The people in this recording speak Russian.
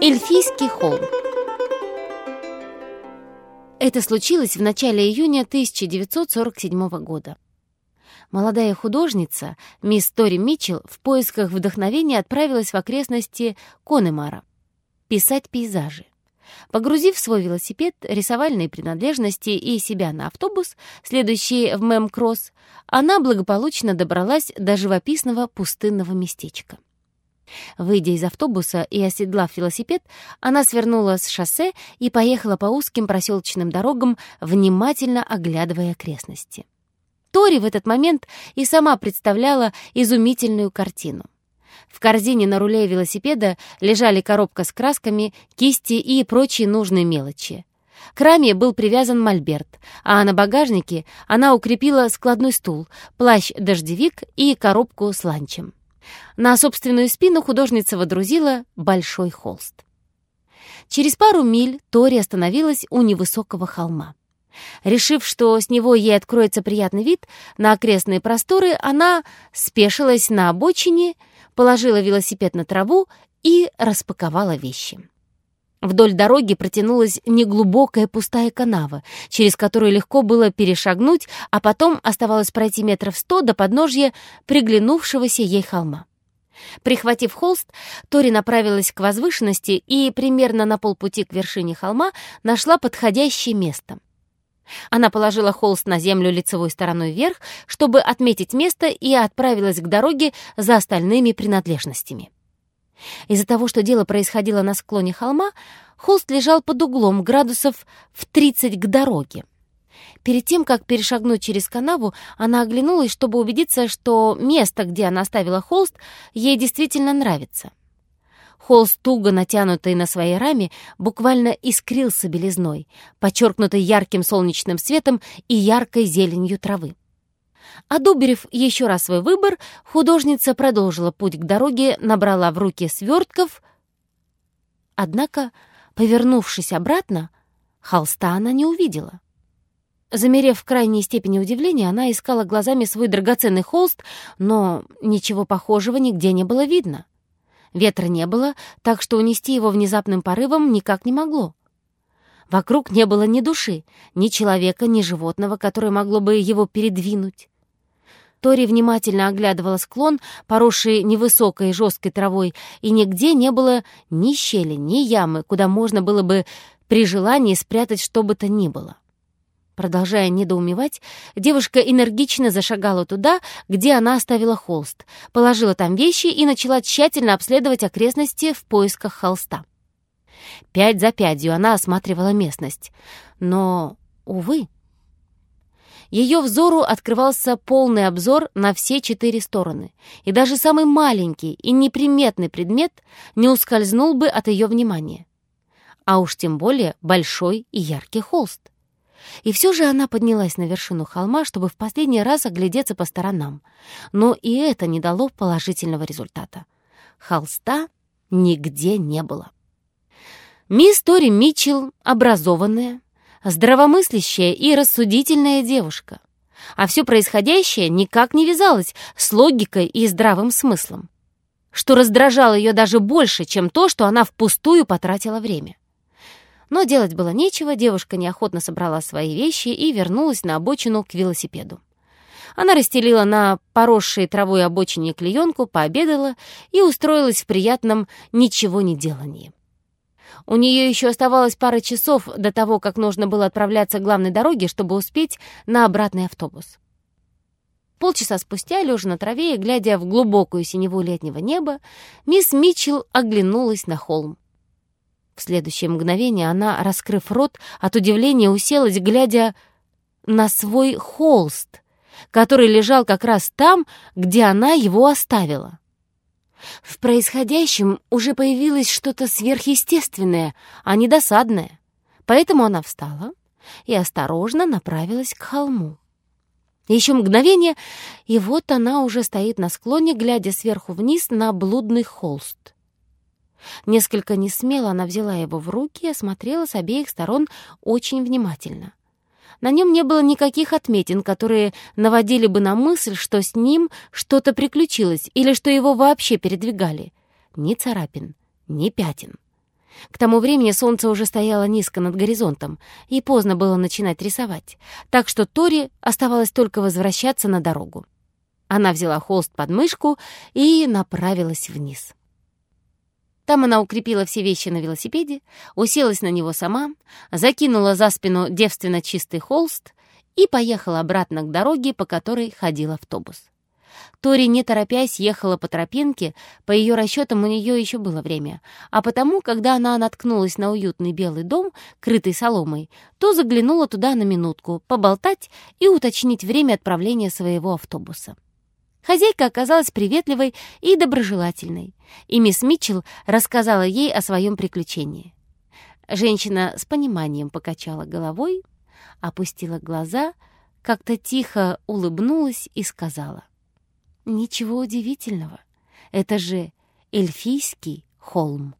Эльфийский холм. Это случилось в начале июня 1947 года. Молодая художница, мисс Тори Митчелл, в поисках вдохновения отправилась в окрестности Конемара писать пейзажи. Погрузив свой велосипед, рисовальные принадлежности и себя на автобус, следующий в Мэм-Кросс, она благополучно добралась до живописного пустынного местечка. Выйдя из автобуса и оседлав велосипед, она свернула с шоссе и поехала по узким проселочным дорогам, внимательно оглядывая окрестности. Тори в этот момент и сама представляла изумительную картину. В корзине на руле велосипеда лежали коробка с красками, кисти и прочие нужные мелочи. К раме был привязан мольберт, а на багажнике она укрепила складной стул, плащ-дождевик и коробку с ланчем. На собственную спину художница водрузила большой холст. Через пару миль Тори остановилась у невысокого холма. Решив, что с него ей откроется приятный вид на окрестные просторы, она спешилась на обочине, положила велосипед на траву и распаковала вещи. Вдоль дороги протянулась неглубокая пустая канава, через которую легко было перешагнуть, а потом оставалось пройти метров сто до подножья приглянувшегося ей холма. Прихватив холст, Тори направилась к возвышенности и примерно на полпути к вершине холма нашла подходящее место. Она положила холст на землю лицевой стороной вверх, чтобы отметить место, и отправилась к дороге за остальными принадлежностями. Из-за того, что дело происходило на склоне холма, холст лежал под углом градусов в 30 к дороге. Перед тем, как перешагнуть через канаву, она оглянулась, чтобы убедиться, что место, где она оставила холст, ей действительно нравится. Холст, туго натянутый на своей раме, буквально искрился белизной, подчеркнутый ярким солнечным светом и яркой зеленью травы. Одобрив еще раз свой выбор, художница продолжила путь к дороге, набрала в руки свертков. Однако, повернувшись обратно, холста она не увидела. Замерев в крайней степени удивления, она искала глазами свой драгоценный холст, но ничего похожего нигде не было видно. Ветра не было, так что унести его внезапным порывом никак не могло. Вокруг не было ни души, ни человека, ни животного, которое могло бы его передвинуть. Тори внимательно оглядывала склон, поросший невысокой жесткой травой, и нигде не было ни щели, ни ямы, куда можно было бы при желании спрятать что бы то ни было. Продолжая недоумевать, девушка энергично зашагала туда, где она оставила холст, положила там вещи и начала тщательно обследовать окрестности в поисках холста. Пять за пятью она осматривала местность. Но, увы, ее взору открывался полный обзор на все четыре стороны, и даже самый маленький и неприметный предмет не ускользнул бы от ее внимания. А уж тем более большой и яркий холст. И все же она поднялась на вершину холма, чтобы в последний раз оглядеться по сторонам. Но и это не дало положительного результата. Холста нигде не было. Мисс Тори Митчелл образованная, здравомыслящая и рассудительная девушка. А все происходящее никак не вязалось с логикой и здравым смыслом, что раздражало ее даже больше, чем то, что она впустую потратила время. Но делать было нечего, девушка неохотно собрала свои вещи и вернулась на обочину к велосипеду. Она расстелила на поросшей травой обочине клеенку, пообедала и устроилась в приятном ничего не делании. У нее еще оставалось пара часов до того, как нужно было отправляться к главной дороге, чтобы успеть на обратный автобус. Полчаса спустя, лежа на траве и глядя в глубокую синеву летнего неба, мисс Митчелл оглянулась на холм. В следующее мгновение она, раскрыв рот, от удивления уселась, глядя на свой холст, который лежал как раз там, где она его оставила. В происходящем уже появилось что-то сверхъестественное, а не досадное. Поэтому она встала и осторожно направилась к холму. Еще мгновение, и вот она уже стоит на склоне, глядя сверху вниз на блудный холст. Несколько несмело она взяла его в руки и осмотрела с обеих сторон очень внимательно. На нем не было никаких отметин, которые наводили бы на мысль, что с ним что-то приключилось или что его вообще передвигали. Ни царапин, ни пятен. К тому времени солнце уже стояло низко над горизонтом, и поздно было начинать рисовать, так что Тори оставалось только возвращаться на дорогу. Она взяла холст под мышку и направилась вниз. Там она укрепила все вещи на велосипеде, уселась на него сама, закинула за спину девственно чистый холст и поехала обратно к дороге, по которой ходил автобус. Тори, не торопясь, ехала по тропинке, по ее расчетам у нее еще было время, а потому, когда она наткнулась на уютный белый дом, крытый соломой, то заглянула туда на минутку, поболтать и уточнить время отправления своего автобуса. Хозяйка оказалась приветливой и доброжелательной, и мисс Митчелл рассказала ей о своем приключении. Женщина с пониманием покачала головой, опустила глаза, как-то тихо улыбнулась и сказала — Ничего удивительного. Это же эльфийский холм.